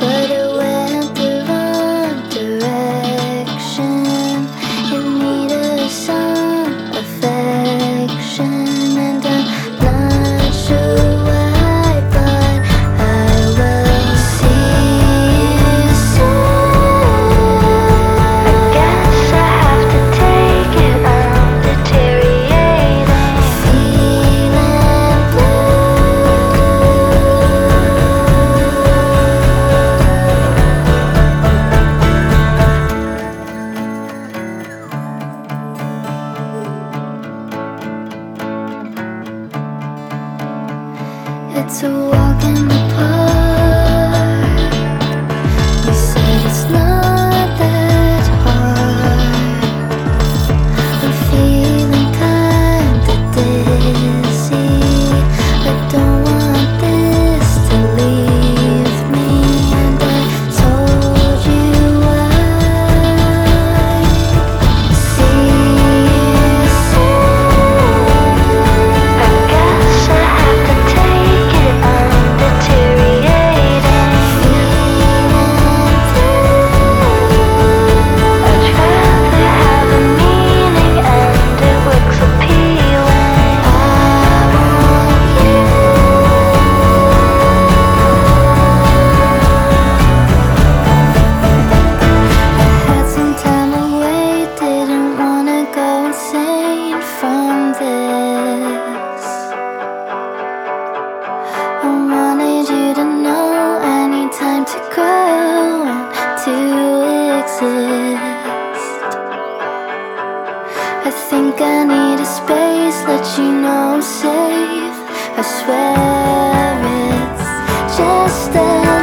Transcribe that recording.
But It's a walk in the park. I think I need a space, let you know I'm safe. I swear it's just that.